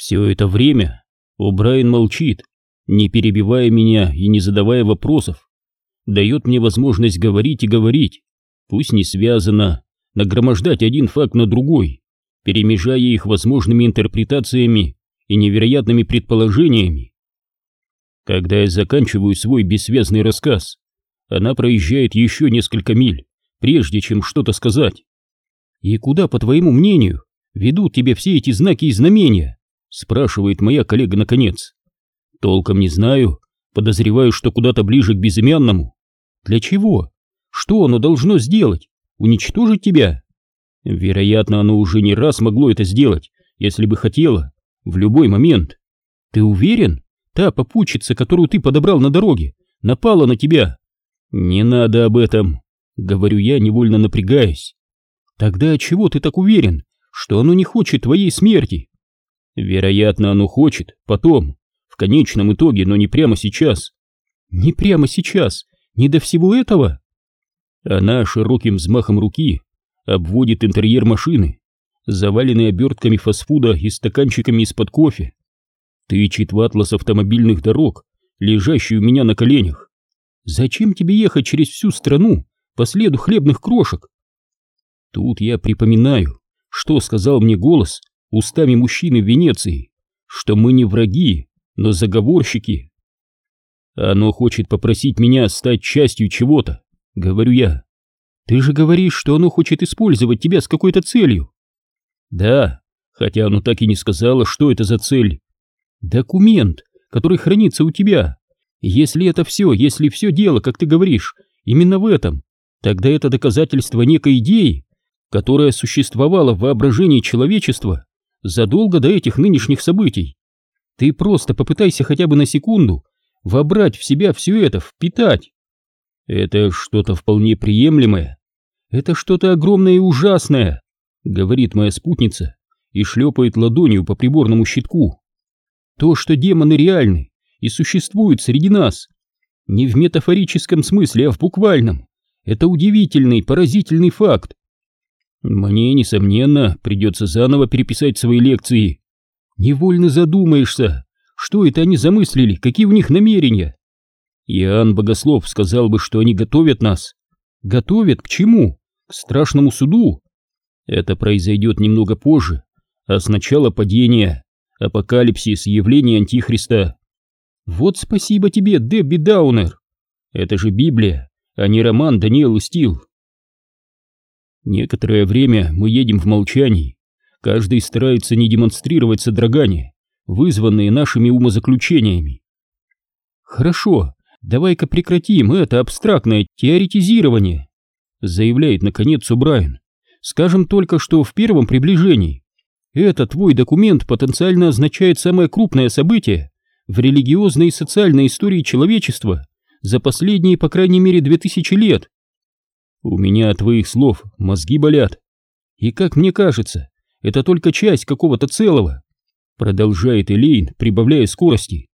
Все это время О'Брайен молчит, не перебивая меня и не задавая вопросов. Дает мне возможность говорить и говорить, пусть не связано, нагромождать один факт на другой, перемежая их возможными интерпретациями и невероятными предположениями. Когда я заканчиваю свой бессвязный рассказ, она проезжает еще несколько миль, прежде чем что-то сказать. «И куда, по твоему мнению, ведут тебе все эти знаки и знамения?» Спрашивает моя коллега наконец. «Толком не знаю, подозреваю, что куда-то ближе к безымянному. Для чего? Что оно должно сделать? Уничтожить тебя?» Вероятно, оно уже не раз могло это сделать, если бы хотело, в любой момент. Ты уверен? Та попутчица, которую ты подобрал на дороге, напала на тебя. Не надо об этом, говорю я, невольно напрягаясь. Тогда чего ты так уверен, что оно не хочет твоей смерти? Вероятно, оно хочет, потом, в конечном итоге, но не прямо сейчас. Не прямо сейчас, не до всего этого. Она широким взмахом руки обводит интерьер машины, заваленный обертками фастфуда и стаканчиками из-под кофе. Тычет в атлас автомобильных дорог, лежащий у меня на коленях. Зачем тебе ехать через всю страну по следу хлебных крошек? Тут я припоминаю, что сказал мне голос устами мужчины в Венеции, что мы не враги, но заговорщики. Оно хочет попросить меня стать частью чего-то, говорю я. Ты же говоришь, что оно хочет использовать тебя с какой-то целью. Да, хотя оно так и не сказало, что это за цель. Документ, который хранится у тебя. Если это все, если все дело, как ты говоришь, именно в этом, тогда это доказательство некой идеи, которая существовала в воображении человечества задолго до этих нынешних событий. Ты просто попытайся хотя бы на секунду вобрать в себя все это, впитать. Это что-то вполне приемлемое, это что-то огромное и ужасное, говорит моя спутница и шлепает ладонью по приборному щитку. То, что демоны реальны и существуют среди нас, не в метафорическом смысле, а в буквальном. Это удивительный, поразительный факт. Мне, несомненно, придется заново переписать свои лекции. Невольно задумаешься, что это они замыслили, какие у них намерения. Иоанн Богослов сказал бы, что они готовят нас. Готовят к чему? к страшному суду. Это произойдет немного позже, а сначала падение, апокалипсис, явление Антихриста. Вот спасибо тебе, Дебби Даунер. Это же Библия, а не роман Даниэл Стил. Некоторое время мы едем в молчании. Каждый старается не демонстрировать содрогание, вызванные нашими умозаключениями. Хорошо, давай-ка прекратим это абстрактное теоретизирование заявляет наконец Убрайен. Скажем только, что в первом приближении этот твой документ потенциально означает самое крупное событие в религиозной и социальной истории человечества за последние, по крайней мере, две тысячи лет. У меня от твоих слов мозги болят. И, как мне кажется, это только часть какого-то целого. Продолжает Элейн, прибавляя скорости.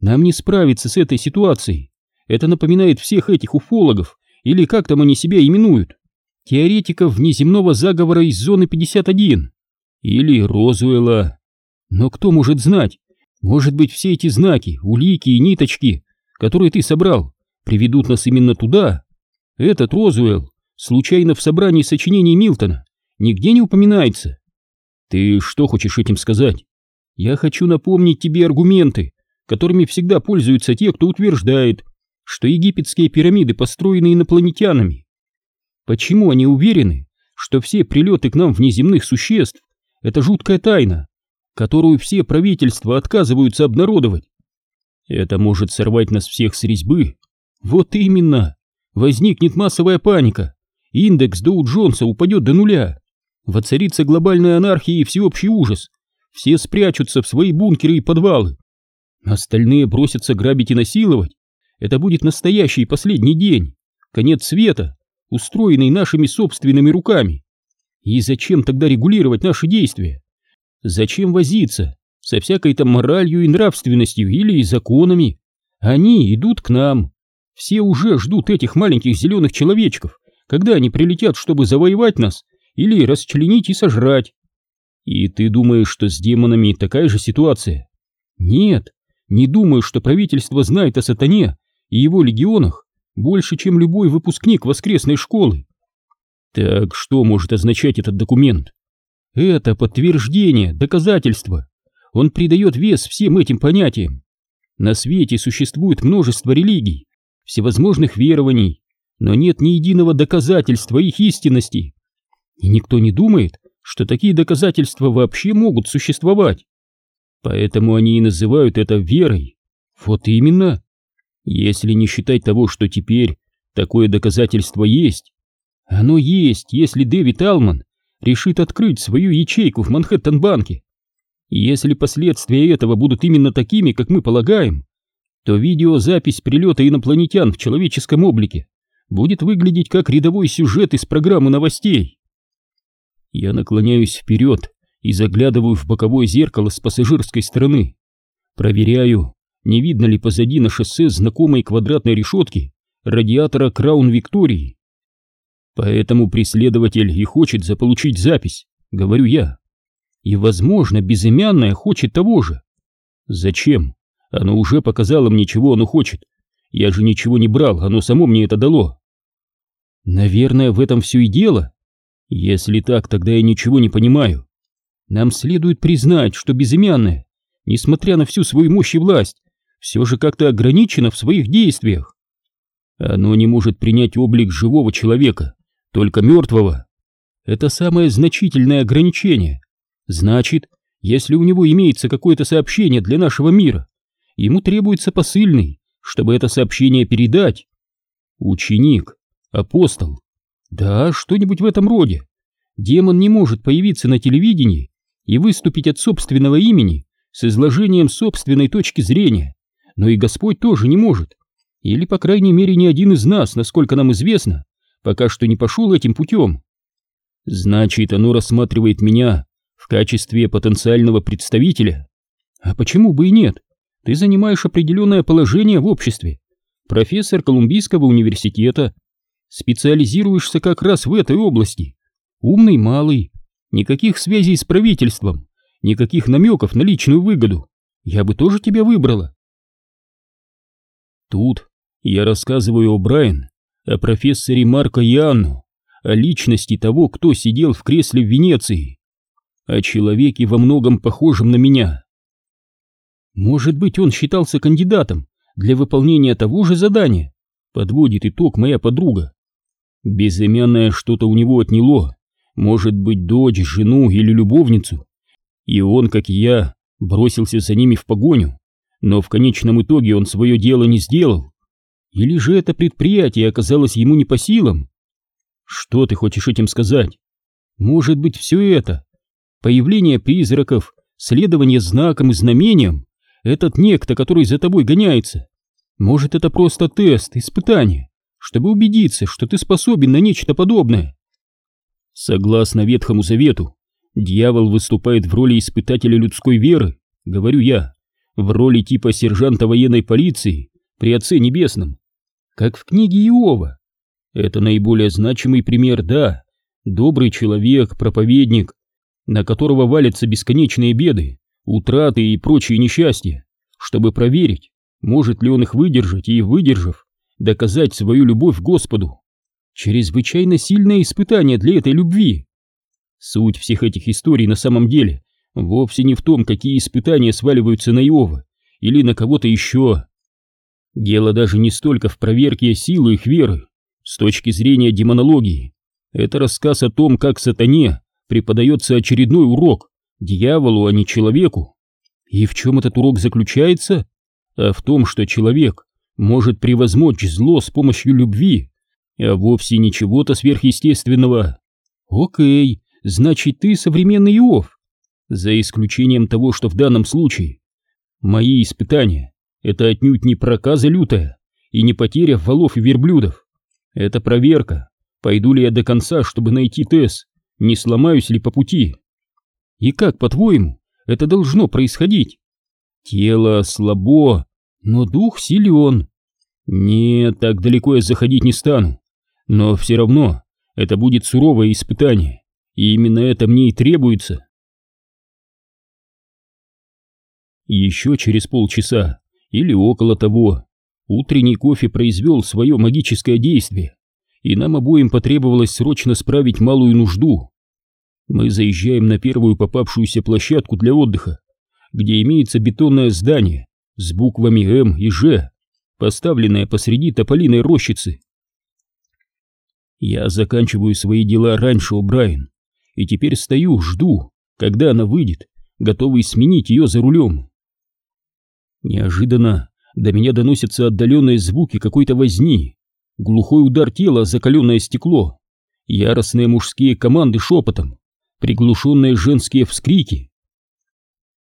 Нам не справиться с этой ситуацией. Это напоминает всех этих уфологов, или как там они себя именуют, теоретиков внеземного заговора из зоны 51, или Розуэлла. Но кто может знать, может быть все эти знаки, улики и ниточки, которые ты собрал, приведут нас именно туда? Этот Розуэлл случайно в собрании сочинений Милтона нигде не упоминается. Ты что хочешь этим сказать? Я хочу напомнить тебе аргументы, которыми всегда пользуются те, кто утверждает, что египетские пирамиды построены инопланетянами. Почему они уверены, что все прилеты к нам внеземных существ — это жуткая тайна, которую все правительства отказываются обнародовать? Это может сорвать нас всех с резьбы. Вот именно. Возникнет массовая паника. Индекс Доу Джонса упадет до нуля. Воцарится глобальная анархия и всеобщий ужас. Все спрячутся в свои бункеры и подвалы. Остальные бросятся грабить и насиловать. Это будет настоящий последний день, конец света, устроенный нашими собственными руками. И зачем тогда регулировать наши действия? Зачем возиться со всякой там моралью и нравственностью или законами? Они идут к нам. Все уже ждут этих маленьких зеленых человечков, когда они прилетят, чтобы завоевать нас или расчленить и сожрать. И ты думаешь, что с демонами такая же ситуация? Нет, не думаю, что правительство знает о сатане и его легионах больше, чем любой выпускник воскресной школы. Так что может означать этот документ? Это подтверждение, доказательство. Он придает вес всем этим понятиям. На свете существует множество религий, всевозможных верований, но нет ни единого доказательства их истинности. И никто не думает, что такие доказательства вообще могут существовать. Поэтому они и называют это верой. Вот именно. Если не считать того, что теперь такое доказательство есть. Оно есть, если Дэвид Алман решит открыть свою ячейку в Манхэттен-банке. Если последствия этого будут именно такими, как мы полагаем, то видеозапись прилета инопланетян в человеческом облике будет выглядеть как рядовой сюжет из программы новостей. Я наклоняюсь вперед и заглядываю в боковое зеркало с пассажирской стороны. Проверяю, не видно ли позади на шоссе знакомой квадратной решетки радиатора Краун Виктории. Поэтому преследователь и хочет заполучить запись, говорю я. И, возможно, безымянная хочет того же. Зачем? Оно уже показало мне, чего оно хочет. Я же ничего не брал, оно само мне это дало. Наверное, в этом все и дело. Если так, тогда я ничего не понимаю. Нам следует признать, что безымянная, несмотря на всю свою мощь и власть, все же как-то ограничена в своих действиях. Оно не может принять облик живого человека, только мертвого. Это самое значительное ограничение. Значит, если у него имеется какое-то сообщение для нашего мира, ему требуется посыльный, чтобы это сообщение передать. Ученик, апостол. Да, что-нибудь в этом роде. Демон не может появиться на телевидении и выступить от собственного имени с изложением собственной точки зрения, но и Господь тоже не может. Или, по крайней мере, ни один из нас, насколько нам известно, пока что не пошел этим путем. Значит, оно рассматривает меня в качестве потенциального представителя. А почему бы и нет? Ты занимаешь определенное положение в обществе. Профессор Колумбийского университета. Специализируешься как раз в этой области. Умный малый. Никаких связей с правительством. Никаких намеков на личную выгоду. Я бы тоже тебя выбрала. Тут я рассказываю о Брайан, о профессоре Марко Иоанну, о личности того, кто сидел в кресле в Венеции, о человеке во многом похожем на меня. Может быть, он считался кандидатом для выполнения того же задания, подводит итог моя подруга. Безымянное что-то у него отняло, может быть, дочь, жену или любовницу, и он, как и я, бросился за ними в погоню, но в конечном итоге он свое дело не сделал. Или же это предприятие оказалось ему не по силам? Что ты хочешь этим сказать? Может быть, все это Появление призраков, следование знакам и знамениям, этот некто, который за тобой гоняется. Может, это просто тест, испытание, чтобы убедиться, что ты способен на нечто подобное. Согласно Ветхому Завету, дьявол выступает в роли испытателя людской веры, говорю я, в роли типа сержанта военной полиции при Отце Небесном, как в книге Иова. Это наиболее значимый пример, да, добрый человек, проповедник, на которого валятся бесконечные беды, утраты и прочие несчастья, чтобы проверить, может ли он их выдержать и, выдержав, доказать свою любовь Господу. Чрезвычайно сильное испытание для этой любви. Суть всех этих историй на самом деле вовсе не в том, какие испытания сваливаются на Иова или на кого-то еще. Дело даже не столько в проверке силы их веры, с точки зрения демонологии. Это рассказ о том, как сатане преподается очередной урок дьяволу, а не человеку. И в чем этот урок заключается? А в том, что человек может превозмочь зло с помощью любви, а вовсе не чего-то сверхъестественного. Окей, значит ты современный Иов. За исключением того, что в данном случае мои испытания — это отнюдь не проказа лютая и не потеря валов и верблюдов. Это проверка, пойду ли я до конца, чтобы найти Тесс, не сломаюсь ли по пути. И как, по-твоему, это должно происходить? Тело слабо, но дух силен. Нет, так далеко я заходить не стану. Но все равно это будет суровое испытание, и именно это мне и требуется. Еще через полчаса или около того утренний кофе произвел свое магическое действие, и нам обоим потребовалось срочно справить малую нужду. Мы заезжаем на первую попавшуюся площадку для отдыха, где имеется бетонное здание с буквами М и Ж, поставленное посреди тополиной рощицы. Я заканчиваю свои дела раньше у Брайан, и теперь стою, жду, когда она выйдет, готовый сменить ее за рулем. Неожиданно до меня доносятся отдаленные звуки какой-то возни, глухой удар тела о закаленное стекло, яростные мужские команды шепотом, приглушенные женские вскрики.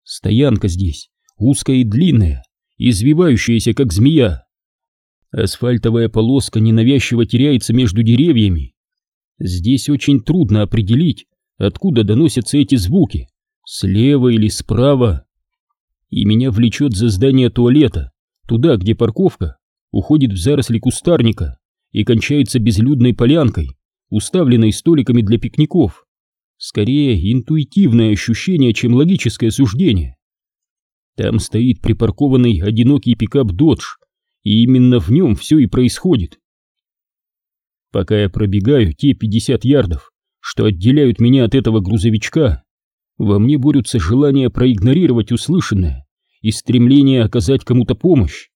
Стоянка здесь узкая и длинная, извивающаяся как змея. Асфальтовая полоска ненавязчиво теряется между деревьями. Здесь очень трудно определить, откуда доносятся эти звуки, слева или справа. И меня влечет за здание туалета, туда, где парковка уходит в заросли кустарника и кончается безлюдной полянкой, уставленной столиками для пикников. Скорее интуитивное ощущение, чем логическое суждение. Там стоит припаркованный одинокий пикап «Додж», и именно в нем все и происходит. Пока я пробегаю те 50 ярдов, что отделяют меня от этого грузовичка, во мне борются желание проигнорировать услышанное и стремление оказать кому-то помощь.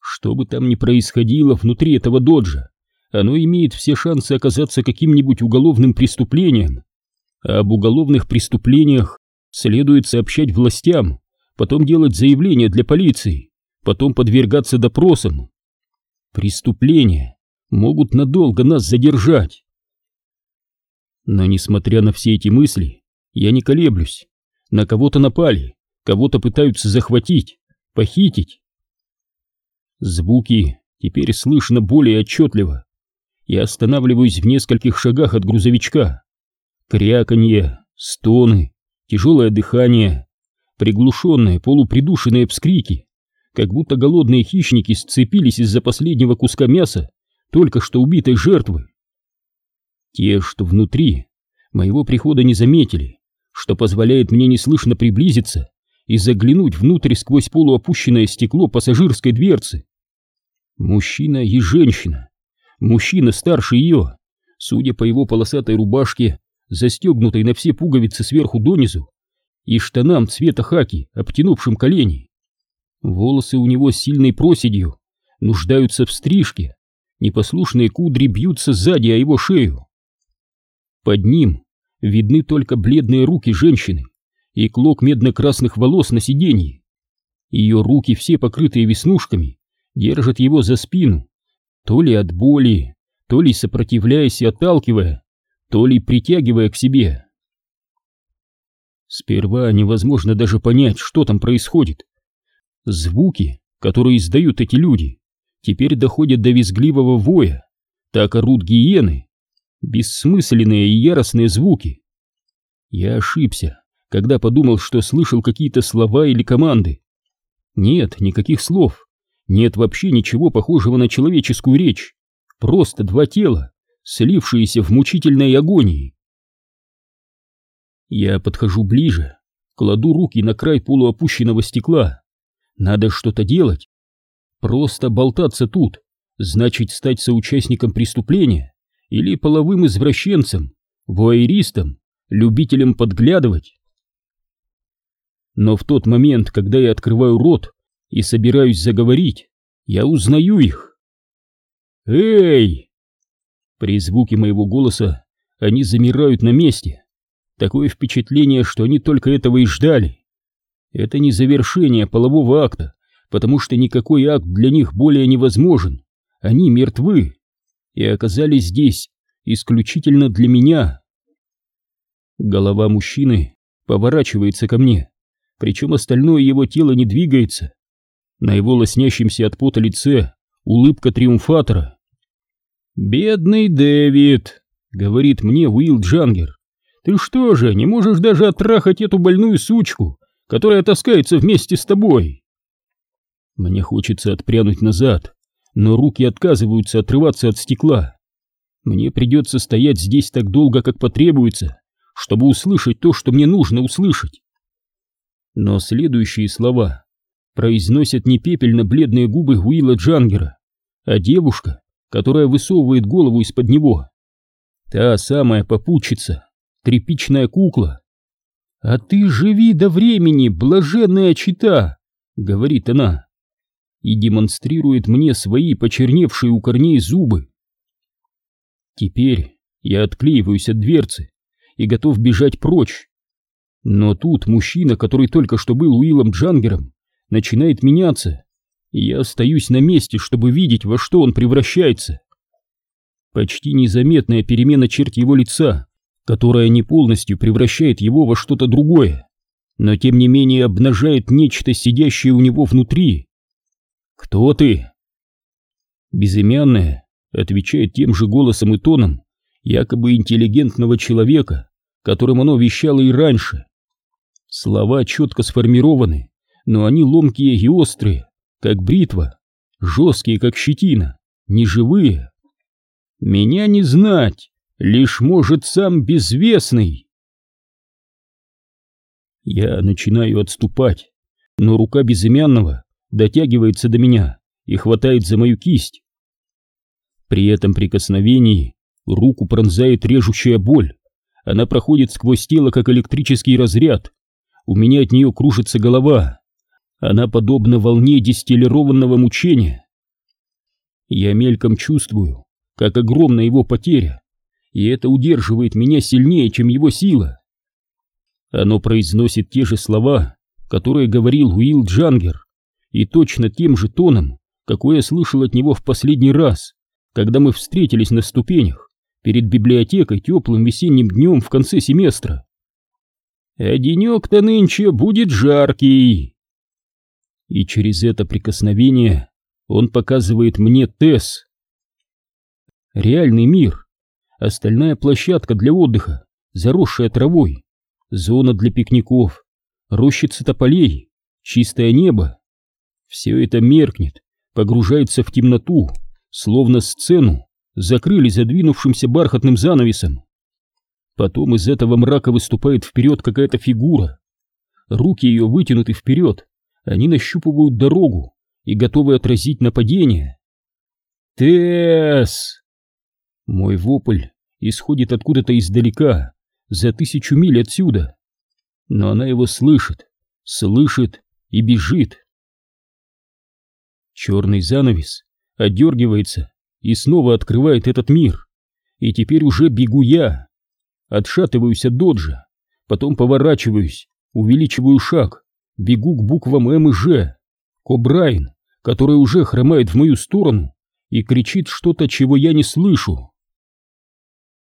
Что бы там ни происходило внутри этого доджа, оно имеет все шансы оказаться каким-нибудь уголовным преступлением. А об уголовных преступлениях следует сообщать властям, потом делать заявление для полиции, потом подвергаться допросам. Преступления могут надолго нас задержать. Но несмотря на все эти мысли, я не колеблюсь. На кого-то напали, кого-то пытаются захватить, похитить. Звуки теперь слышно более отчетливо. Я останавливаюсь в нескольких шагах от грузовичка. Кряканье, стоны, тяжелое дыхание, приглушенные полупридушенные вскрики, как будто голодные хищники сцепились из-за последнего куска мяса только что убитой жертвы. Те, что внутри, моего прихода не заметили, что позволяет мне неслышно приблизиться и заглянуть внутрь сквозь полуопущенное стекло пассажирской дверцы. Мужчина и женщина. Мужчина старше ее, судя по его полосатой рубашке, застегнутой на все пуговицы сверху донизу, и штанам цвета хаки, обтянувшим колени. Волосы у него сильной проседью, нуждаются в стрижке, непослушные кудри бьются сзади о его шею. Под ним видны только бледные руки женщины и клок медно-красных волос на сиденье. Ее руки, все покрытые веснушками, держат его за спину, то ли от боли, то ли сопротивляясь и отталкивая, то ли притягивая к себе. Сперва невозможно даже понять, что там происходит. Звуки, которые издают эти люди, теперь доходят до визгливого воя, так орут гиены, бессмысленные и яростные звуки. Я ошибся, когда подумал, что слышал какие-то слова или команды. Нет, никаких слов, нет вообще ничего похожего на человеческую речь, просто два тела, слившиеся в мучительной агонии. Я подхожу ближе, кладу руки на край полуопущенного стекла. Надо что-то делать. Просто болтаться тут, значит стать соучастником преступления или половым извращенцем, вуайеристом, любителем подглядывать. Но в тот момент, когда я открываю рот и собираюсь заговорить, я узнаю их. «Эй!» При звуке моего голоса они замирают на месте. Такое впечатление, что они только этого и ждали. Это не завершение полового акта, потому что никакой акт для них более невозможен. Они мертвы и оказались здесь исключительно для меня. Голова мужчины поворачивается ко мне, причем остальное его тело не двигается. На его лоснящемся от пота лице улыбка триумфатора. «Бедный Дэвид», — говорит мне Уилл Джангер, — «ты что же, не можешь даже оттрахать эту больную сучку, которая таскается вместе с тобой?» Мне хочется отпрянуть назад, но руки отказываются отрываться от стекла. Мне придется стоять здесь так долго, как потребуется, чтобы услышать то, что мне нужно услышать. Но следующие слова произносят не пепельно-бледные губы Уилла Джангера, а девушка, которая высовывает голову из-под него. Та самая попутчица, тряпичная кукла. «А ты живи до времени, блаженная чита!» — говорит она. И демонстрирует мне свои почерневшие у корней зубы. Теперь я отклеиваюсь от дверцы и готов бежать прочь. Но тут мужчина, который только что был Уиллом Джангером, начинает меняться, я остаюсь на месте, чтобы видеть, во что он превращается. Почти незаметная перемена черт его лица, которая не полностью превращает его во что-то другое, но тем не менее обнажает нечто, сидящее у него внутри. «Кто ты?» Безымянная отвечает тем же голосом и тоном якобы интеллигентного человека, которым оно вещало и раньше. Слова четко сформированы, но они ломкие и острые, как бритва, жесткие, как щетина, неживые. Меня не знать, лишь может сам безвестный. Я начинаю отступать, но рука безымянного дотягивается до меня и хватает за мою кисть. При этом прикосновении руку пронзает режущая боль. Она проходит сквозь тело, как электрический разряд. У меня от нее кружится голова. Она подобна волне дистиллированного мучения. Я мельком чувствую, как огромна его потеря, и это удерживает меня сильнее, чем его сила. Оно произносит те же слова, которые говорил Уилл Джангер, и точно тем же тоном, какой я слышал от него в последний раз когда мы встретились на ступенях перед библиотекой теплым весенним днем в конце семестра. А денек-то нынче будет жаркий. И через это прикосновение он показывает мне Тесс. Реальный мир, остальная площадка для отдыха, заросшая травой, зона для пикников, рощица тополей, чистое небо. Все это меркнет, погружается в темноту, словно сцену закрыли задвинувшимся бархатным занавесом. Потом из этого мрака выступает вперед какая-то фигура. Руки ее вытянуты вперед, они нащупывают дорогу и готовы отразить нападение. Тесс! Мой вопль исходит откуда-то издалека, за тысячу миль отсюда. Но она его слышит, слышит и бежит. Черный занавес отдергивается и снова открывает этот мир. И теперь уже бегу я. Отшатываюсь от доджа, потом поворачиваюсь, увеличиваю шаг, бегу к буквам М и Ж, к О'Брайен, который уже хромает в мою сторону и кричит что-то, чего я не слышу.